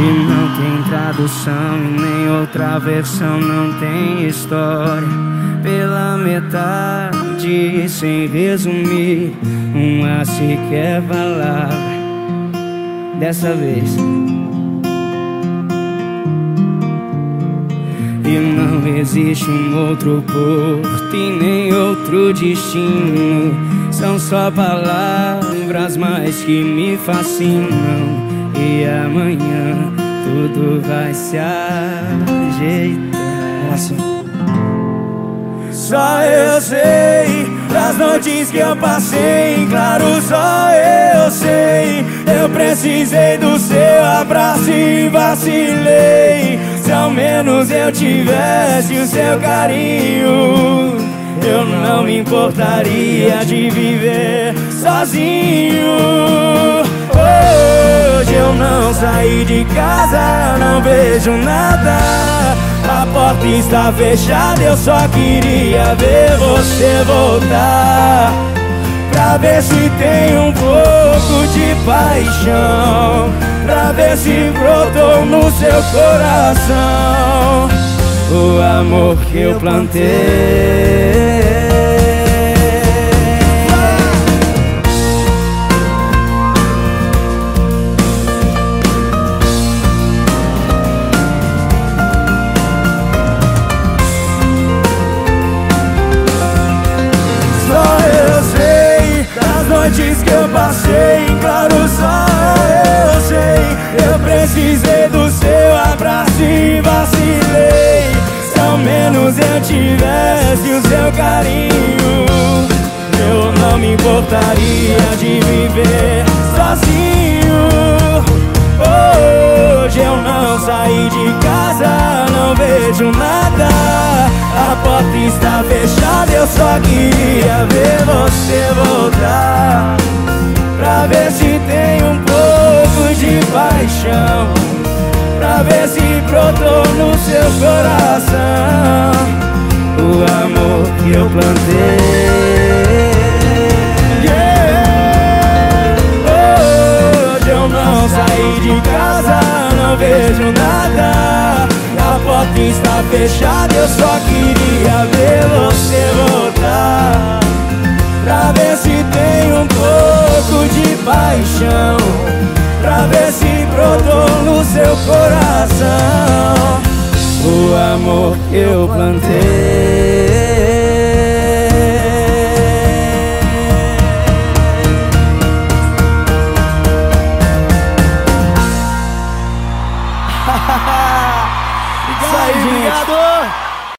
E não tem tradução e nem outra versão, não tem história. Pela metade, sem resumir, uma sequer palavra. Dessa vez. E não existe um outro porto e nem outro destino. São só palavras, mas que me fascinam. E amanhã tudo vai se ajeitar. Só eu sei das noites que eu passei. Claro, só eu sei. Eu precisei do seu abraço e vacilei. Se ao menos eu tivesse o seu carinho, eu não me importaria de viver sozinho. Hoje eu não saí de casa, não vejo nada. A porta está fechada, eu só queria ver você voltar. Pra ver se tem um pouco de paixão. Pra ver se brotou no seu coração o amor que eu plantei. Que eu passei, claro só eu sei. Eu precisei do seu abraço e vacilei. Se ao menos eu tivesse o seu carinho Eu não me importaria de viver sozinho. Hoje eu não saí de casa, não vejo nada. A porta está fechada, eu só queria ver você voltar Pra ver se tem um pouco de paixão. Pra ver se brotou no seu coração O amor que eu plantei. Yeah. Hoje eu não saí de casa, não vejo nada. A porta está fechada, eu só queria seu coração. O amor que eu plantei. Isso aí, obrigado!